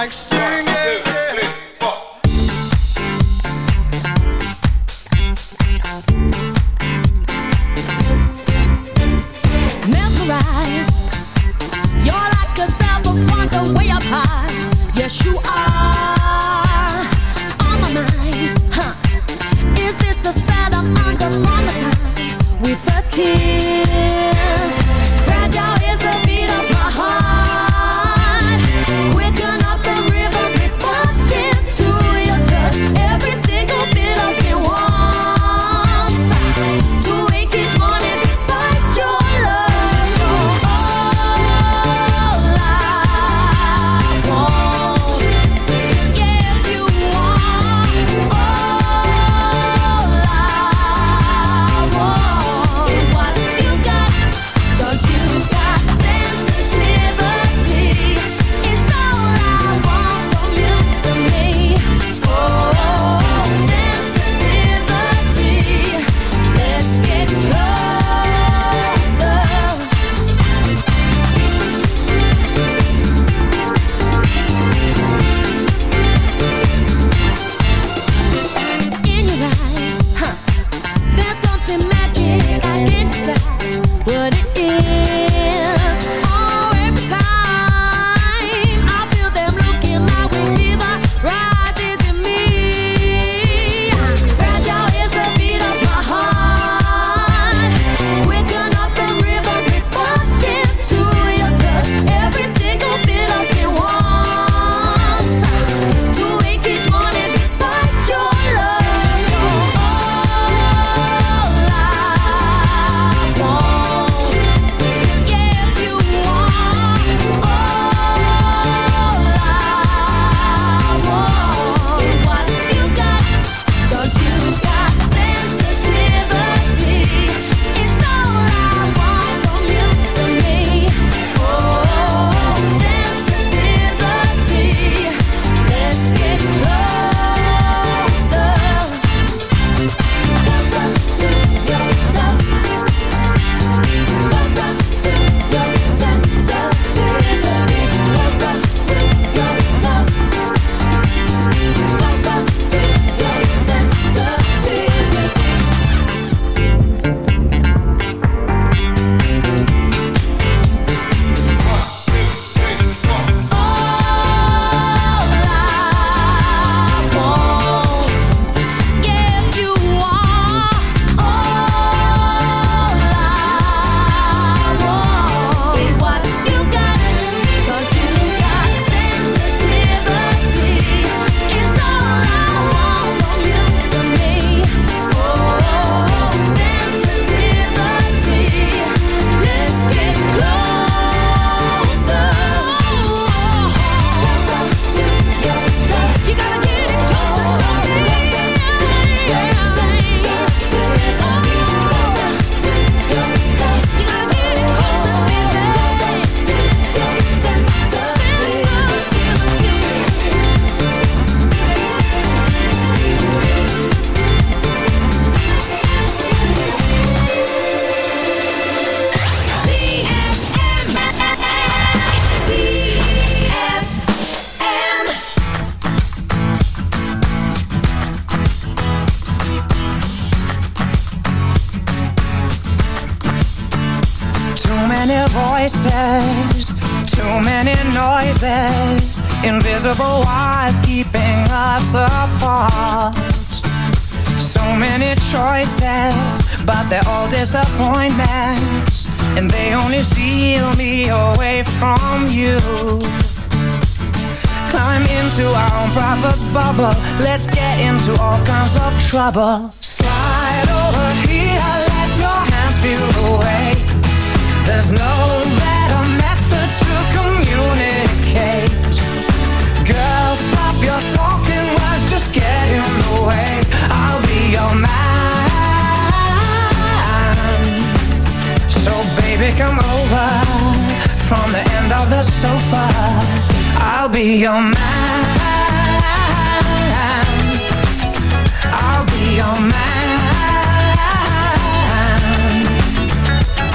like invisible wires keeping us apart. So many choices, but they're all disappointments, and they only steal me away from you. Climb into our own private bubble, let's get into all kinds of trouble. Slide over here, let your hands feel the way. There's no I'll be your man. So baby, come over from the end of the sofa. I'll be your man. I'll be your man.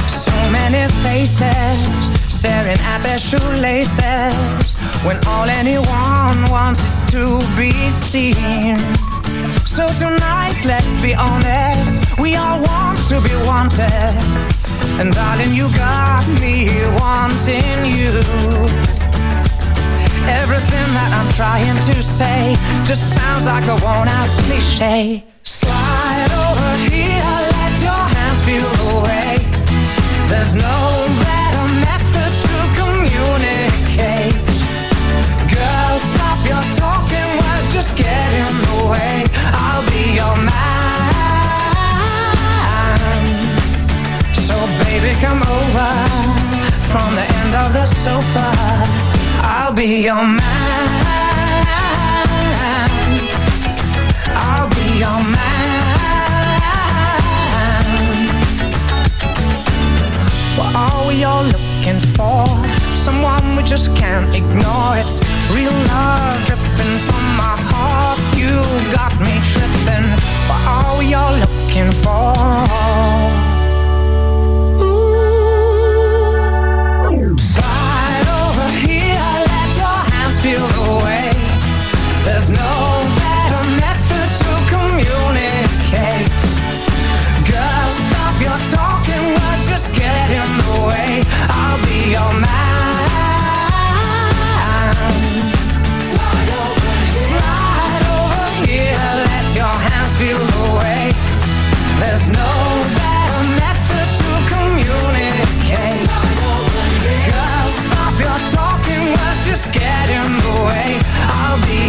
So many faces staring at their shoelaces when all anyone wants is to be seen. So tonight, let's be honest, we all want to be wanted. And darling, you got me wanting you. Everything that I'm trying to say just sounds like a worn-out cliche. Slide over here, let your hands feel the way. There's no better method to communicate. Girl, stop your talking words, just get in the way. Just can't ignore. It's real love dripping. You got me tripping. We all looking for?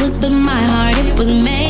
Was, but my heart it was made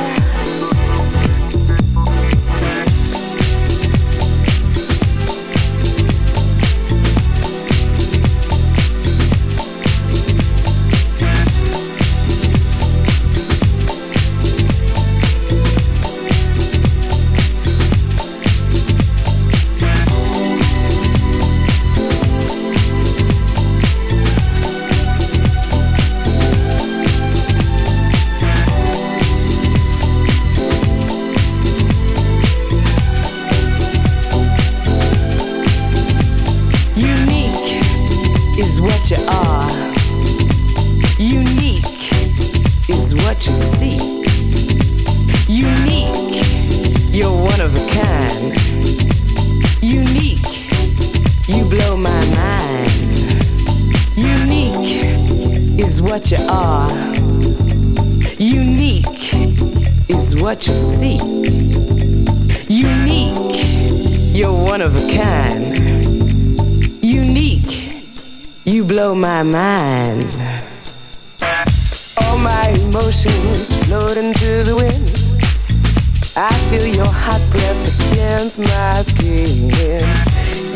I feel your hot breath against my skin.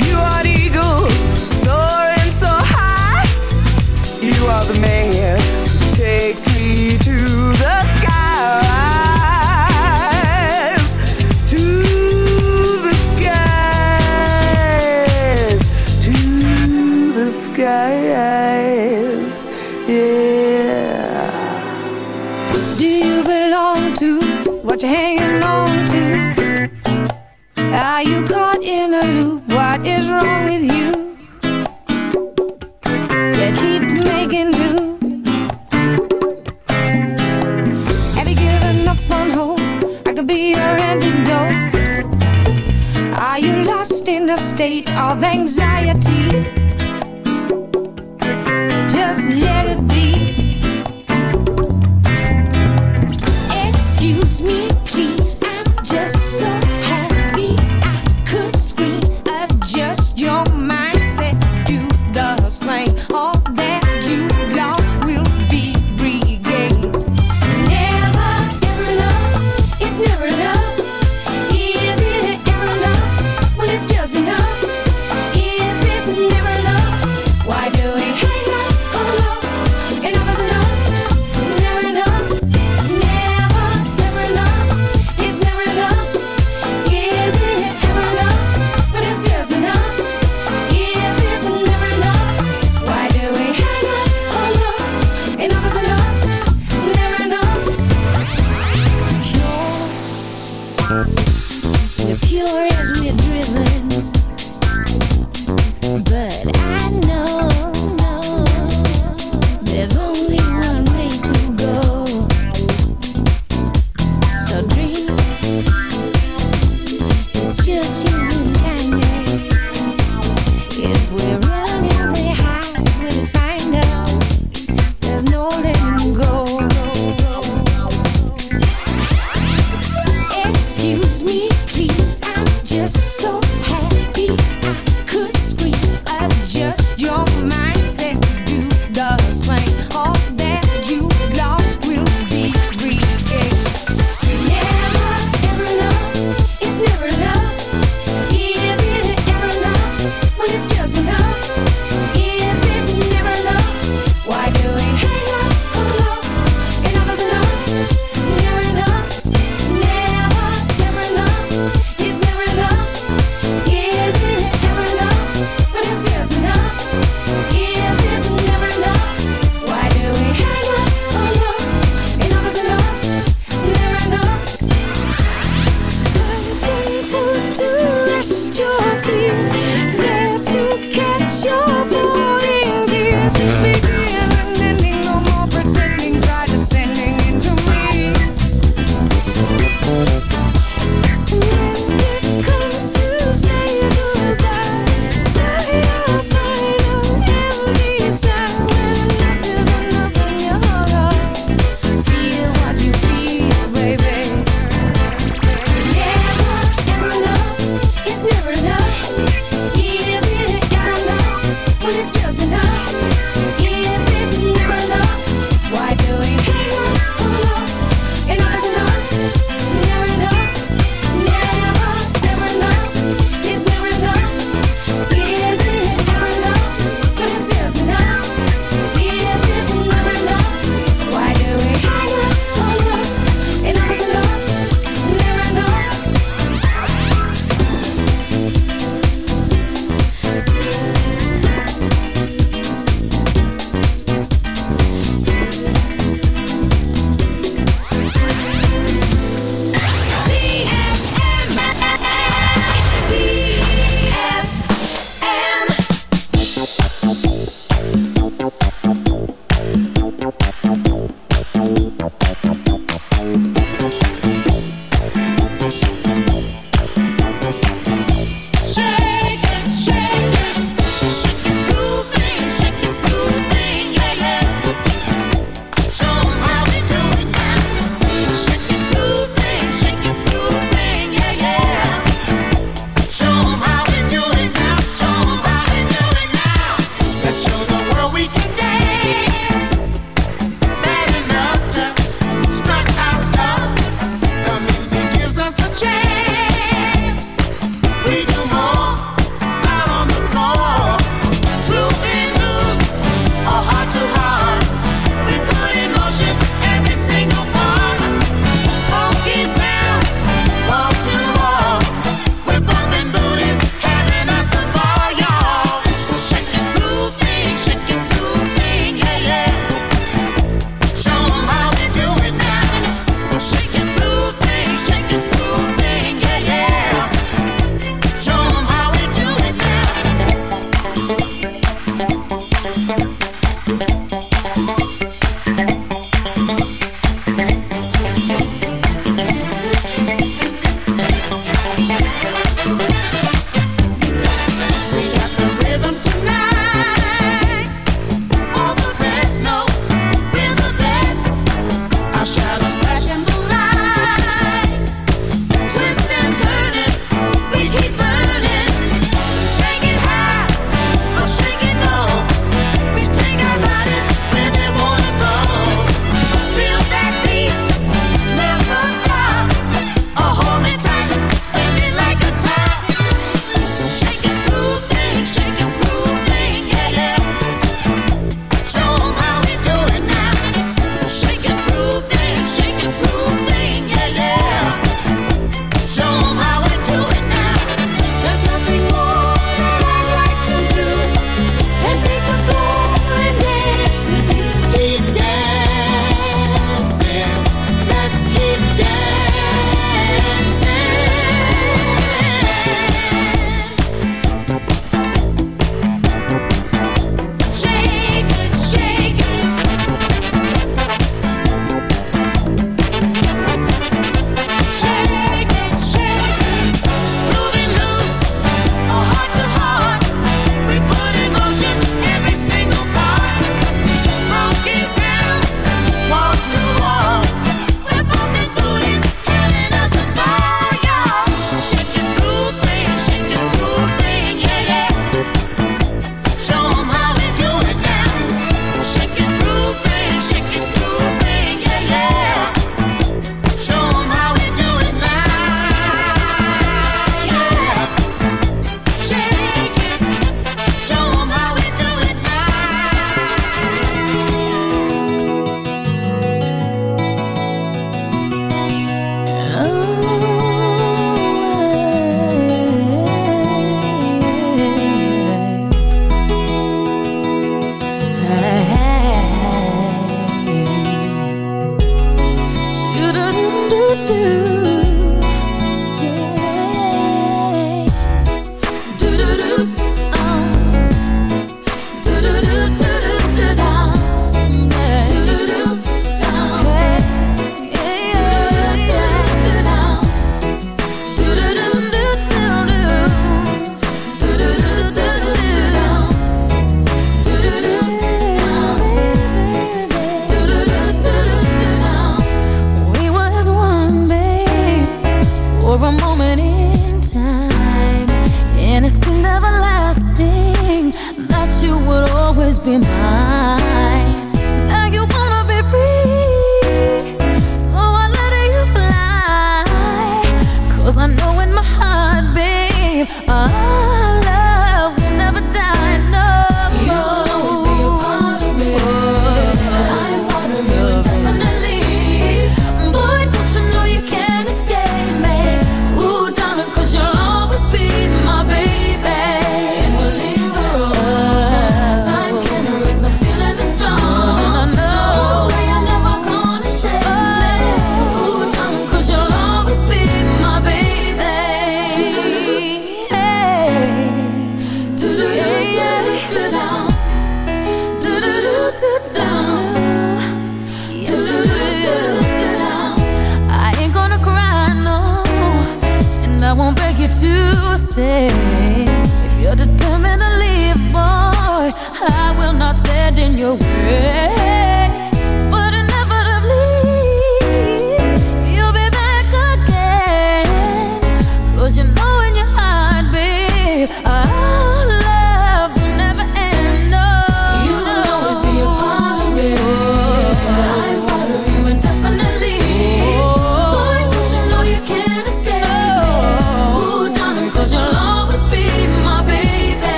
You are the eagle, soaring so high. You are the man who takes me to in a loop. What is wrong with you? You keep making do. Have you given up on hope? I could be your antidote. Are you lost in a state of anxiety?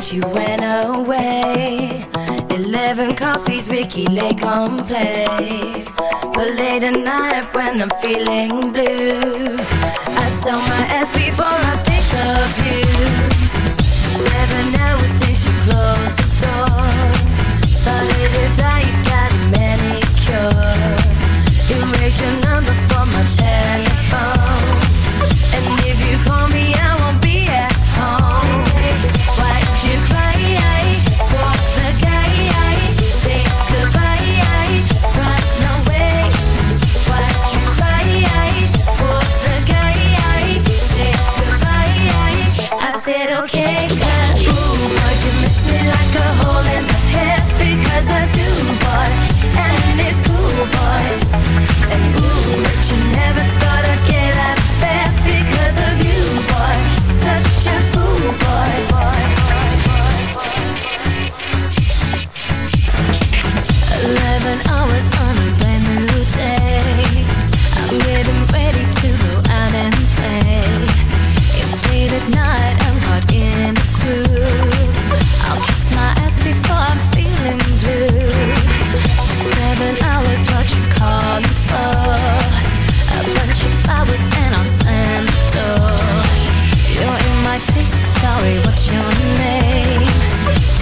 she went away. Eleven coffees, Ricky lay on play. But late at night when I'm feeling blue, I sell my ass before I think of you. Seven hours since you closed the door. Started to die, you got a manicure. Erase your number four.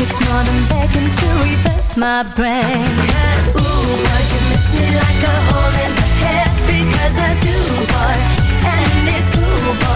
It's more than begging to reverse my brain. Ooh, but you miss me like a hole in the head Because I do, boy, and it's cool, boy.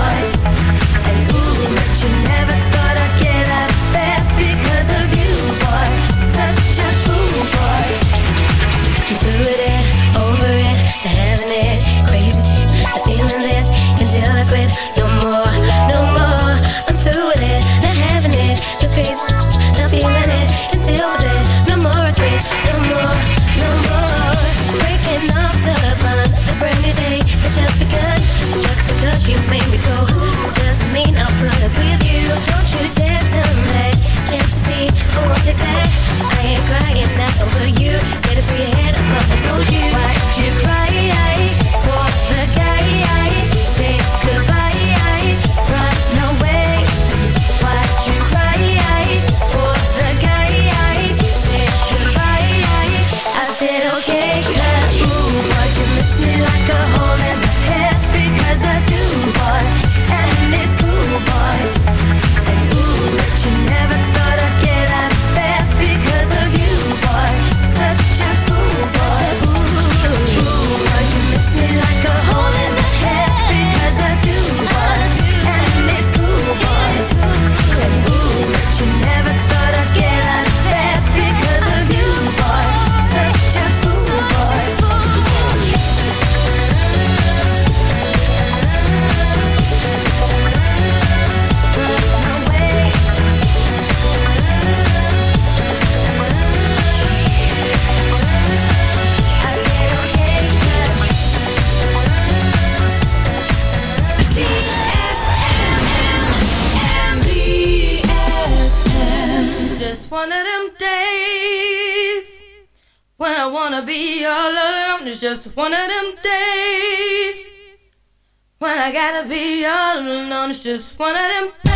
One of them.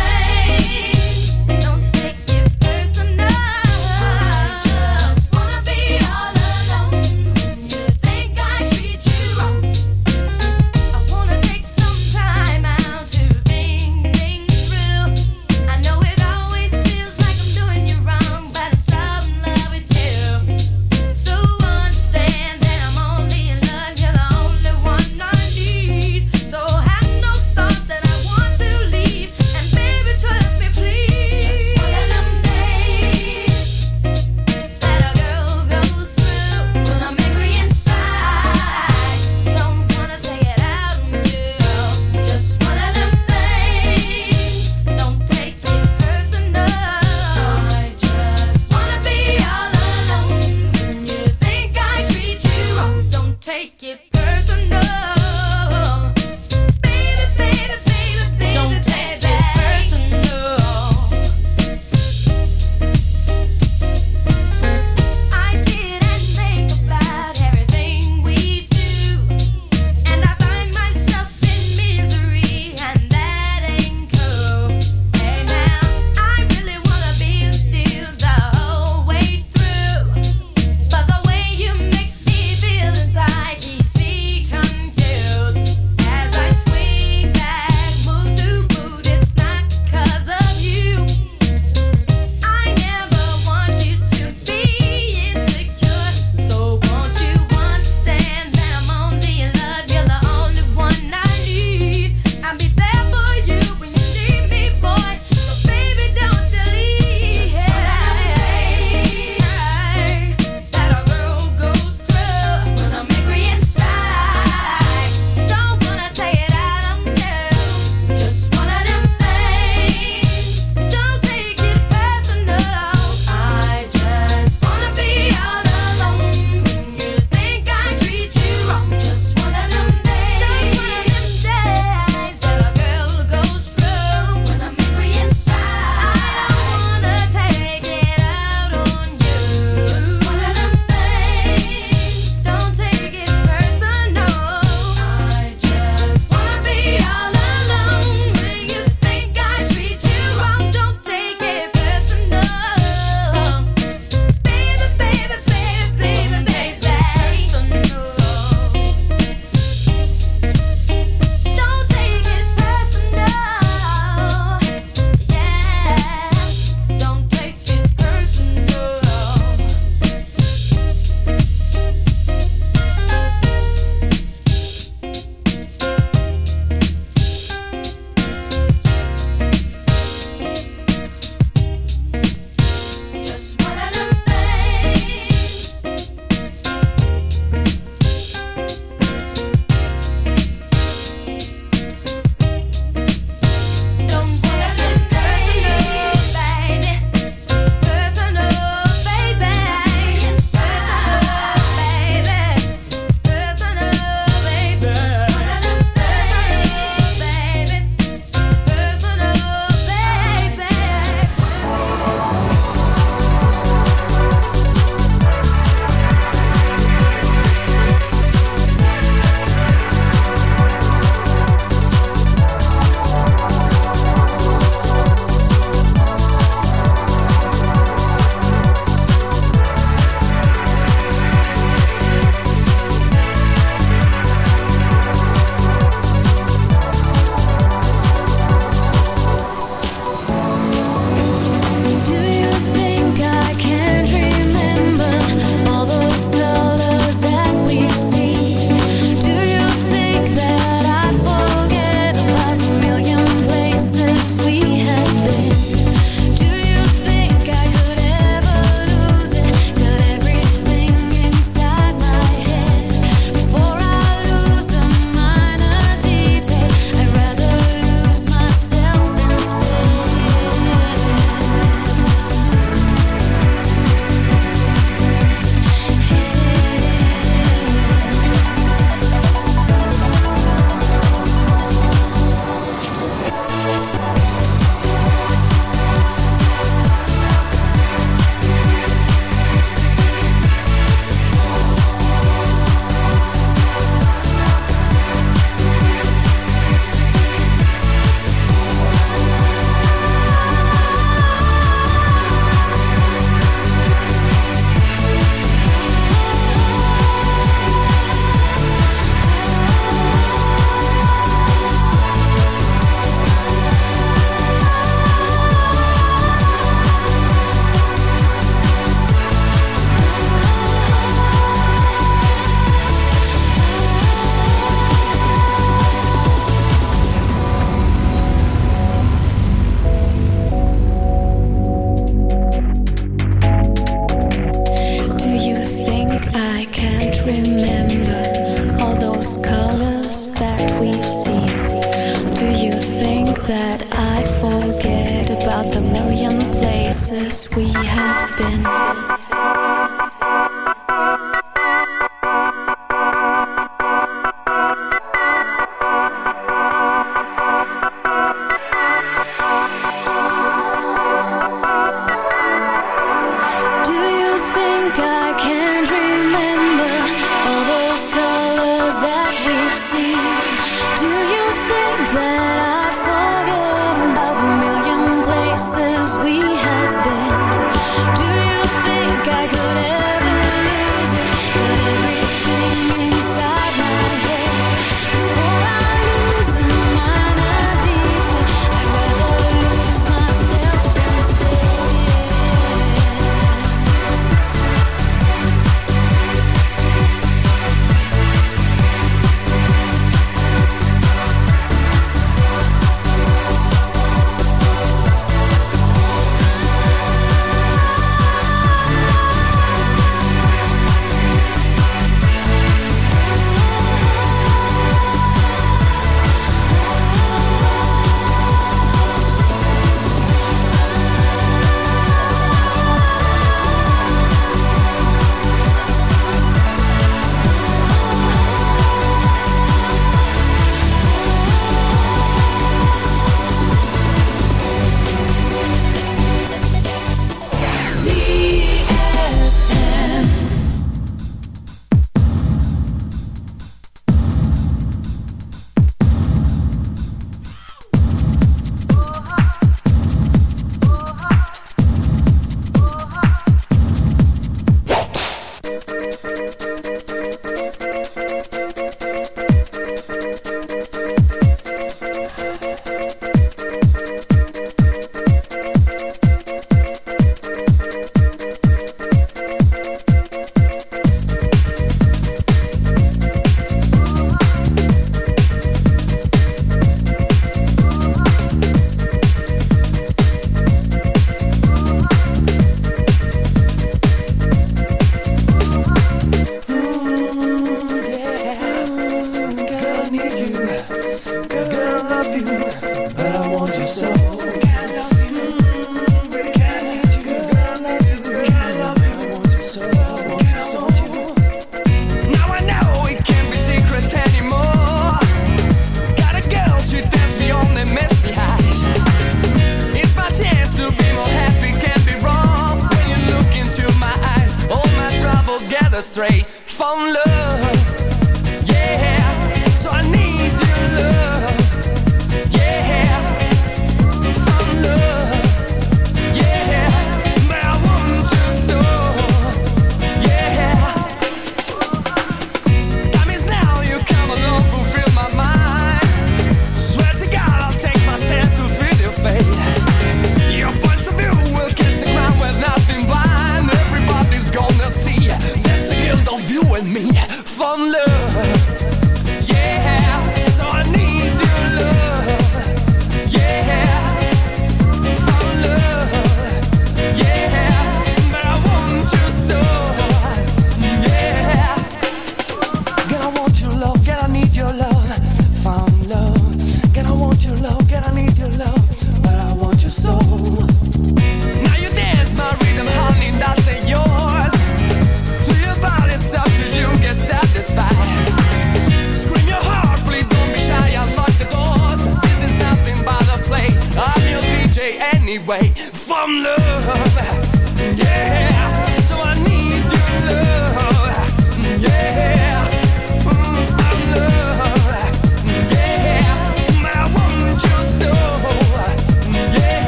remember all those colors that we've seen? Do you think that I forget about the million places we have been?